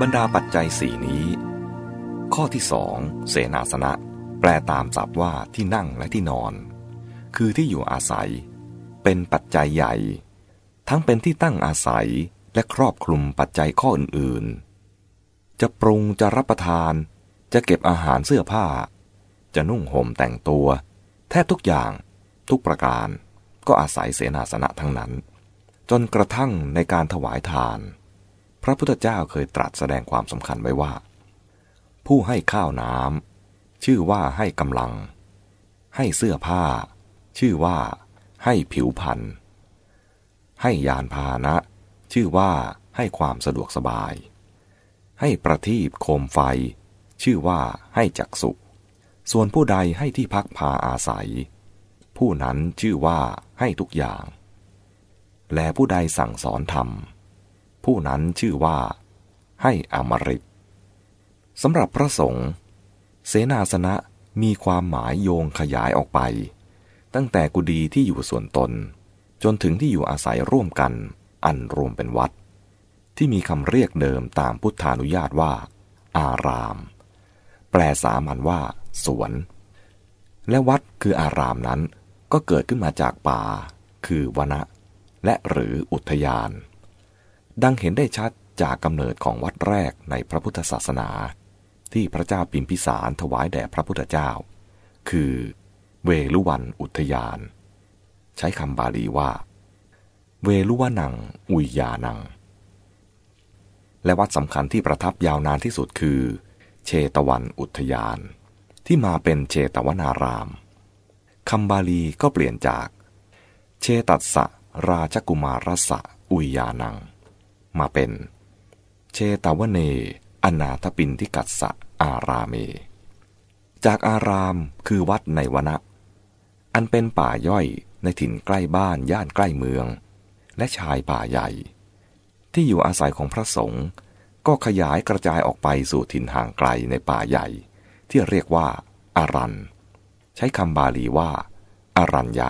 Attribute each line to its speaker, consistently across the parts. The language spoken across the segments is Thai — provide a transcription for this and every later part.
Speaker 1: บรรดาปัจจัยสี่นี้ ข้อที่สองเสนาสนะ แปลตามศัพท์ว่าที่นั่งและที่นอน คือที่อยู่อาศัย เป็นปัจจัยใหญ่ ทั้งเป็นที่ตั้งอาศัยและครอบคลุมปัจจัยข้ออื่นๆ จะปรุงจะรับประทาน จะเก็บอาหารเสื้อผ้า จะนุ่งห่มแต่งตัว แทบทุกอย่างทุกประการ ก็อาศัยเสนาสนะทั้งนั้น จนกระทั่งในการถวายทาน พระพุทธเจ้าเคยตรัสแสดงความสำคัญไว้ว่า ผู้ให้ข้าวน้ำชื่อว่าให้กำลัง ให้เสื้อผ้า ชื่อว่า ให้ผิวพันธ์ให้ยานพาหนะ ชื่อว่าให้ความสะดวกสบาย ให้ประทีปโคมไฟ ชื่อว่าให้จักสุส่วนผู้ใดให้ที่พักพาอาศัย ผู้นั้นชื่อว่าให้ทุกอย่าง และผู้ใดสั่งสอนธรรม ผู้นั้นชื่อว่า ให้อมริตสำหรับพระสงฆ์เสนาสนะมีความหมายโยงขยายออกไป ตั้งแต่กุฏิที่อยู่ส่วนตน จนถึงที่อยู่อาศัยร่วมกันอันรวมเป็นวัด ที่มีคำเรียกเดิมตามพุทธานุญาตว่า อาราม แปลสามัญว่า สวน และวัดคืออารามนั้นก็เกิดขึ้นมาจากป่า คือวนะ และหรืออุทยาน ดังเห็นได้ชัดจากกำเนิดของวัดแรกในพระพุทธศาสนา ที่พระเจ้าปิมพิสารถวายแด่พระพุทธเจ้า คือเวลุวันอุทยาน ใช้คำบาลีว่า เวลุวนังอุยยานัง และวัดสำคัญที่ประทับยาวนานที่สุดคือ เชตวันอุทยาน ที่มาเป็นเชตวนารามคำบาลีก็เปลี่ยนจาก เชตัสสะราชกุมารสะอุยยานัง มาเป็น เชตวเน อนาถปินทิกัสสะอารามเมจากอารามคือวัดในวนะ อันเป็นป่าย่อยในถิ่นใกล้บ้านย่านใกล้เมือง และชายป่าใหญ่ ที่อยู่อาศัยของพระสงฆ์ก็ขยายกระจายออกไปสู่ถิ่นห่างไกลในป่าใหญ่ ที่เรียกว่าอารัน ใช้คำบาลีว่าอารัญญะ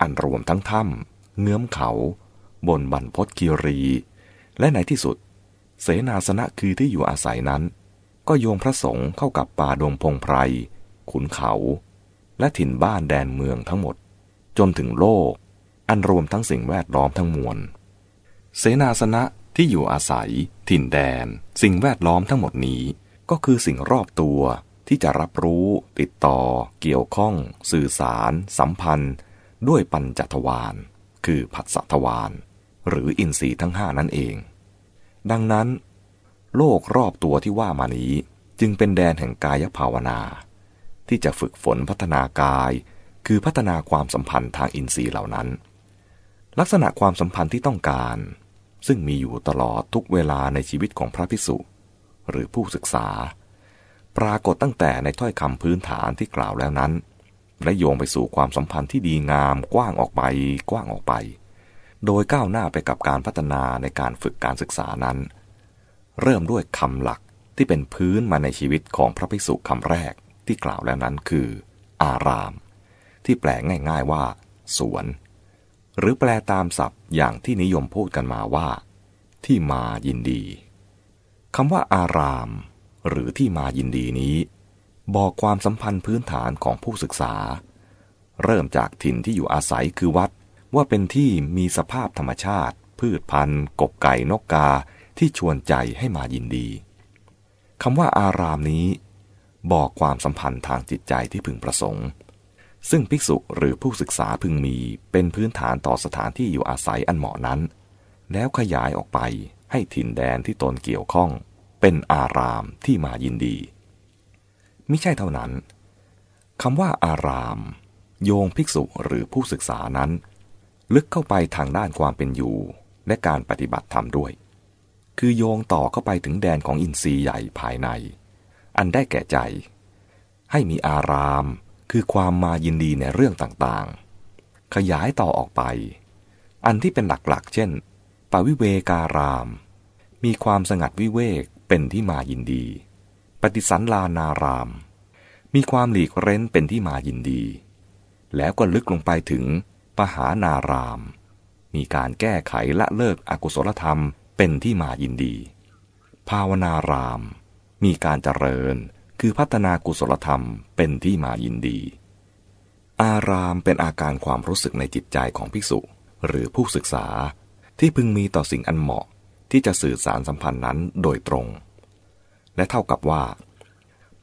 Speaker 1: อันรวมทั้งถ้ำเงื้อมเขา บนบรรพศคีรี และในที่สุด เสนาสนะคือที่อยู่อาศัยนั้น ก็โยงพระสงฆ์เข้ากับป่าดงพงไพร ขุนเขา และถิ่นบ้านแดนเมืองทั้งหมด จนถึงโลก อันรวมทั้งสิ่งแวดล้อมทั้งมวล เสนาสนะที่อยู่อาศัย ถิ่นแดน สิ่งแวดล้อมทั้งหมดนี้ ก็คือสิ่งรอบตัวที่จะรับรู้ ติดต่อ เกี่ยวข้อง สื่อสาร สัมพันธ์ ด้วยปัญจทวารคือผัสสะทวาร หรืออินทรีย์ทั้งห้านั่นเอง ดังนั้น โลกรอบตัวที่ว่ามานี้จึงเป็นแดนแห่งกายภาวนา ที่จะฝึกฝนพัฒนากาย คือพัฒนาความสัมพันธ์ทางอินทรีย์เหล่านั้น ลักษณะความสัมพันธ์ที่ต้องการ ซึ่งมีอยู่ตลอดทุกเวลาในชีวิตของพระภิกษุหรือผู้ศึกษา ปรากฏตั้งแต่ในถ้อยคำพื้นฐานที่กล่าวแล้วนั้นและโยงไปสู่ความสัมพันธ์ที่ดีงามกว้างออกไปกว้างออกไป โดยก้าวหน้าไปกับการพัฒนาในการฝึกการศึกษานั้น เริ่มด้วยคำหลักที่เป็นพื้นมาในชีวิตของพระภิกษุคำแรกที่กล่าวแล้วนั้นคือ อาราม ที่แปลง่ายๆว่า สวน หรือแปลตามศัพท์อย่างที่นิยมพูดกันมาว่า ที่มายินดีคำว่าอาราม หรือที่มายินดีนี้ บอกความสัมพันธ์พื้นฐานของผู้ศึกษา เริ่มจากถิ่นที่อยู่อาศัยคือวัด ว่าเป็นที่มีสภาพธรรมชาติ พืชพันธุ์ กบไก่นกกาที่ชวนใจให้มายินดีคำว่าอารามนี้ บอกความสัมพันธ์ทางจิตใจที่พึงประสงค์ ซึ่งภิกษุหรือผู้ศึกษาพึงมีเป็นพื้นฐานต่อสถานที่อยู่อาศัยอันเหมาะนั้น แล้วขยายออกไปให้ถิ่นแดนที่ตนเกี่ยวข้อง เป็นอารามที่มายินดีม่ใช่เท่านั้นคำว่าอาราม โยงภิกษุหรือผู้ศึกษานั้น ลึกเข้าไปทางด้านความเป็นอยู่ และการปฏิบัติธรรมด้วย คือโยงต่อเข้าไปถึงแดนของอินทรีย์ใหญ่ภายใน อันได้แก่ใจ ให้มีอาราม คือความมายินดีในเรื่องต่างๆ ขยายต่อออกไป อันที่เป็นหลักๆ เช่นปวิเวการาม มีความสงัดวิเวกเป็นที่มายินดี ปฏิสันลานาราม มีความหลีกเร้นเป็นที่มายินดี แล้วก็ลึกลงไปถึง ปหานาราม มีการแก้ไขละเลิกอกุศลธรรมเป็นที่มายินดี ภาวนาราม มีการเจริญคือพัฒนากุศลธรรมเป็นที่มายินดี อารามเป็นอาการความรู้สึกในจิตใจของภิกษุ หรือผู้ศึกษาที่พึงมีต่อสิ่งอันเหมาะที่จะสื่อสารสัมพันธ์นั้นโดยตรง และเท่ากับว่า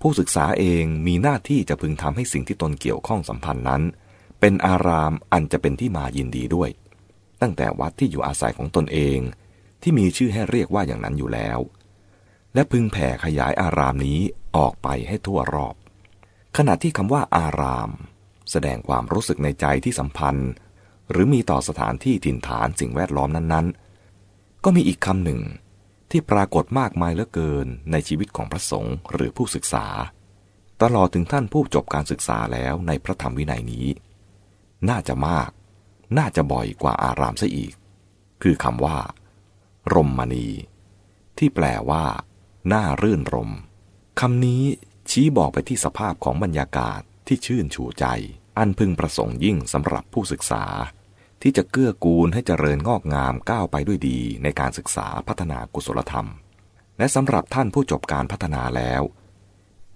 Speaker 1: ผู้ศึกษาเองมีหน้าที่จะพึงทำให้สิ่งที่ตนเกี่ยวข้องสัมพันธ์นั้น เป็นอารามอันจะเป็นที่มายินดีด้วย ตั้งแต่วัดที่อยู่อาศัยของตนเอง ที่มีชื่อให้เรียกว่าอย่างนั้นอยู่แล้ว และพึงแผ่ขยายอารามนี้ออกไปให้ทั่วรอบ ขณะที่คำว่าอาราม แสดงความรู้สึกในใจที่สัมพันธ์ หรือมีต่อสถานที่ถิ่นฐานสิ่งแวดล้อมนั้นๆ ก็มีอีกคำหนึ่งที่ปรากฏมากมายเหลือเกินในชีวิตของพระสงฆ์หรือผู้ศึกษา ตลอดถึงท่านผู้จบการศึกษาแล้วในพระธรรมวินัยนี้ น่าจะมาก น่าจะบ่อยกว่าอารามซะอีก คือคำว่า รมมณี ที่แปลว่าน่ารื่นรมคำนี้ชี้บอกไปที่สภาพของบรรยากาศที่ชื่นชูใจ อันพึงประสงค์ยิ่งสำหรับผู้ศึกษา ที่จะเกื้อกูลให้เจริญงอกงามก้าวไปด้วยดีในการศึกษาพัฒนากุศลธรรม และสำหรับท่านผู้จบการพัฒนาแล้ว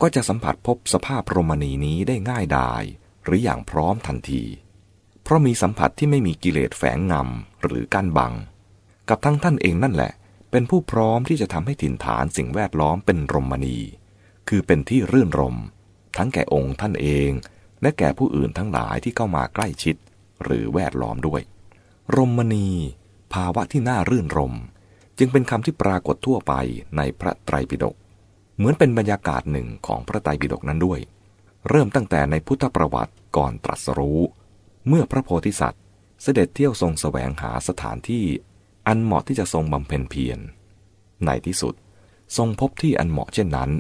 Speaker 1: ก็จะสัมผัสพบสภาพโรมณีนี้ได้ง่ายดาย หรืออย่างพร้อมทันที เพราะมีสัมผัสที่ไม่มีกิเลสแฝงงำหรือกั้นบัง กับทั้งท่านเองนั่นแหละ เป็นผู้พร้อมที่จะทำให้ถิ่นฐานสิ่งแวดล้อมเป็นรมณี คือเป็นที่รื่นรม ทั้งแก่องค์ท่านเอง และแก่ผู้อื่นทั้งหลายที่เข้ามาใกล้ชิด หรือแวดล้อมด้วย รมณี ภาวะที่น่ารื่นรม จึงเป็นคำที่ปรากฏทั่วไปในพระไตรปิฎกเหมือนเป็นบรรยากาศหนึ่งของพระไตรปิฎกนั้นด้วย เริ่มตั้งแต่ในพุทธประวัติก่อนตรัสรู้ เมื่อพระโพธิสัตว์ เสด็จเที่ยวทรงสแสวงหาสถานที่อันเหมาะที่จะทรงบำเพ็ญเพียร ในที่สุดทรงพบที่อันเหมาะเช่นนั้น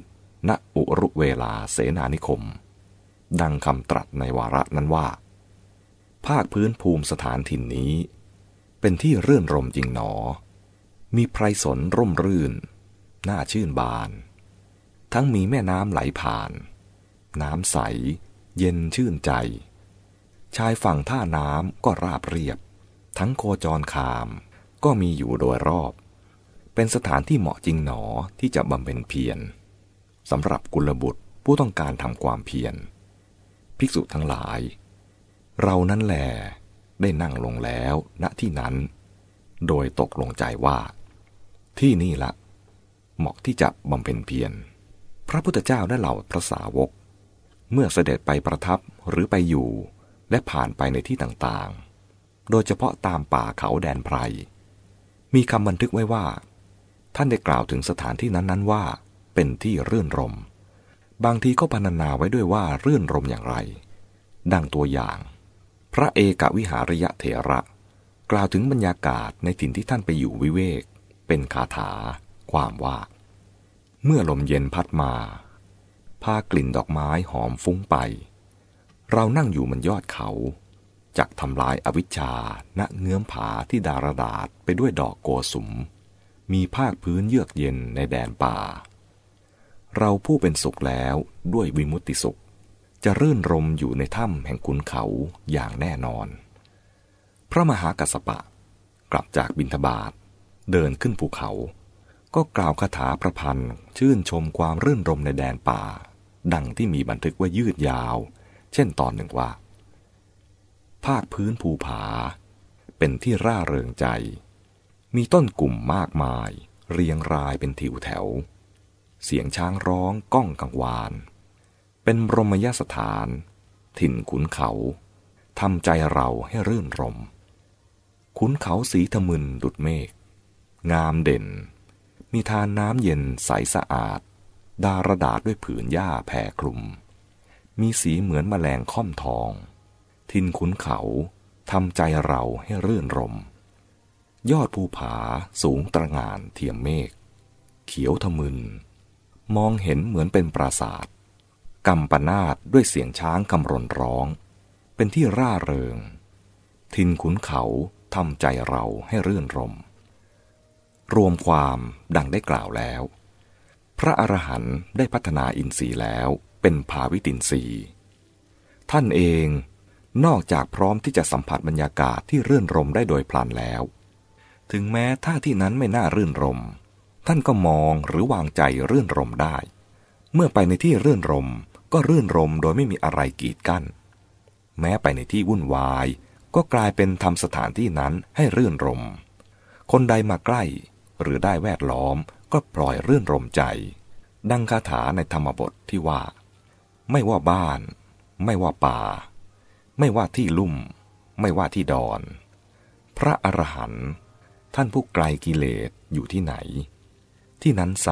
Speaker 1: ณ อุรุเวลาเสนานิคม ดังคำตรัสในวาระนั้นว่า ภาคพื้นภูมิสถานถิ่นนี้ เป็นที่เรื่อนรมจริงหนอ มีไพรสนร่มรื่น น่าชื่นบาน ทั้งมีแม่น้ำไหลผ่าน น้ำใส เย็นชื่นใจ ชายฝั่งท่าน้ำก็ราบเรียบ ทั้งโคจรคามก็มีอยู่โดยรอบ เป็นสถานที่เหมาะจริงหนอที่จะบำเพ็ญเพียรสำหรับกุลบุตรผู้ต้องการทำความเพียร ภิกษุทั้งหลาย เรานั้นแหลได้นั่งลงแล้วณที่นั้น โดยตกลงใจว่า ที่นี่ละ เหมาะที่จะบำเพ็ญเพียร พระพุทธเจ้าและเหล่าพระสาวก เมื่อเสด็จไปประทับหรือไปอยู่ และผ่านไปในที่ต่างๆ โดยเฉพาะตามป่าเขาแดนไพร มีคำบันทึกไว้ว่า ท่านได้กล่าวถึงสถานที่นั้นๆว่า เป็นที่รื่นรม บางทีก็พรรณนาไว้ด้วยว่ารื่นรมอย่างไร ดังตัวอย่าง พระเอกวิหาริยะเถระ กล่าวถึงบรรยากาศในถิ่นที่ท่านไปอยู่วิเวก เป็นคาถา ความว่า เมื่อลมเย็นพัดมา พากลิ่นดอกไม้หอมฟุ้งไป เรานั่งอยู่บนยอดเขาจักทำลายอวิชชา ณ เงื้อมผาที่ดารดาษไปด้วยดอกโกสุม มีภาคพื้นเยือกเย็นในแดนป่า เราผู้เป็นสุขแล้วด้วยวิมุตติสุข จะรื่นรมอยู่ในถ้ำแห่งขุนเขาอย่างแน่นอน พระมหากัสปะ กลับจากบินทบาทเดินขึ้นภูเขา ก็กล่าวคาถาประพันธ์ ชื่นชมความรื่นรมในแดนป่า ดังที่มีบันทึกว่ายืดยาว ช่นตอนหนึ่งว่า ภาคพื้นภูผา เป็นที่ร่าเริงใจ มีต้นกลุ่มมากมาย เรียงรายเป็นถิวแถว เสียงช้างร้องก้องกังวาน เป็นรมยสถาน ถิ่นขุนเขาทำใจเราให้รื่นรม ขุนเขาสีทมึนดุดเมฆ งามเด่น มีทานน้ำเย็นใสสะอาด ดารดาษด้วยผืนหญ้าแผ่คลุม มีสีเหมือนมแมลงค่อมทอง ทินขุนเขาทำใจเราให้รื่นรม ยอดภูผาสูงตระงานเทียมเมฆ เขียวทมึน มองเห็นเหมือนเป็นปราสาทกำปนาดด้วยเสียงช้างคำรนร้อง เป็นที่ร่าเริง ทินขุนเขาทำใจเราให้เรื่นรม รวมความดังได้กล่าวแล้ว พระอรหันต์ได้พัฒนาอินทรีย์แล้ว เป็นภาวิตินทรีย์ท่านเองนอกจากพร้อมที่จะสัมผัสบรรยากาศที่เรื่นรมได้โดยพลันแล้ว ถึงแม้ท่าที่นั้นไม่น่ารื่นรม ท่านก็มองหรือวางใจเรื่นรมได้ เมื่อไปในที่เรื่นรมก็เรื่นรมโดยไม่มีอะไรกีดกั้น แม้ไปในที่วุ่นวาย ก็กลายเป็นทำสถานที่นั้นให้เรื่นรม คนใดมาใกล้ หรือได้แวดล้อมก็ปล่อยเรื่นรมใจ ดังคาถาในธรรมบทที่ว่า ไม่ว่าบ้าน ไม่ว่าป่า ไม่ว่าที่ลุ่ม ไม่ว่าที่ดอน พระอรหันต์ท่านผู้ไกลกิเลสอยู่ที่ไหน ที่นั้นไซ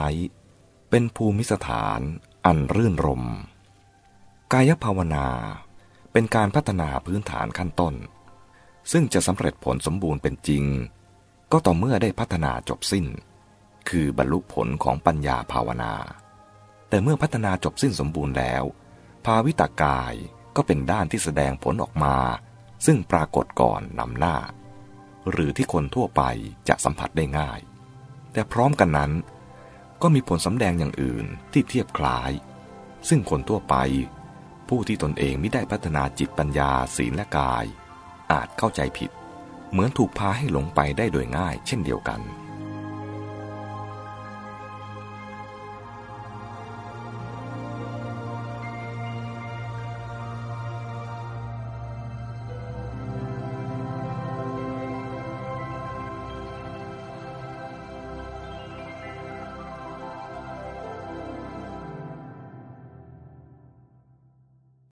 Speaker 1: เป็นภูมิสถานอันรื่นรม กายภาวนาเป็นการพัฒนาพื้นฐานขั้นต้น ซึ่งจะสำเร็จผลสมบูรณ์เป็นจริง ก็ต่อเมื่อได้พัฒนาจบสิ้น คือบรรลุผลของปัญญาภาวนา แต่เมื่อพัฒนาจบสิ้นสมบูรณ์แล้ว ภาวิตากายก็เป็นด้านที่แสดงผลออกมา ซึ่งปรากฏก่อนนำหน้า หรือที่คนทั่วไปจะสัมผัสได้ง่าย แต่พร้อมกันนั้น ก็มีผลสำแดงอย่างอื่นที่เทียบคล้าย ซึ่งคนทั่วไป ผู้ที่ตนเองไม่ได้พัฒนาจิตปัญญาศีลและกาย อาจเข้าใจผิด เหมือนถูกพาให้หลงไปได้โดยง่ายเช่นเดียวกัน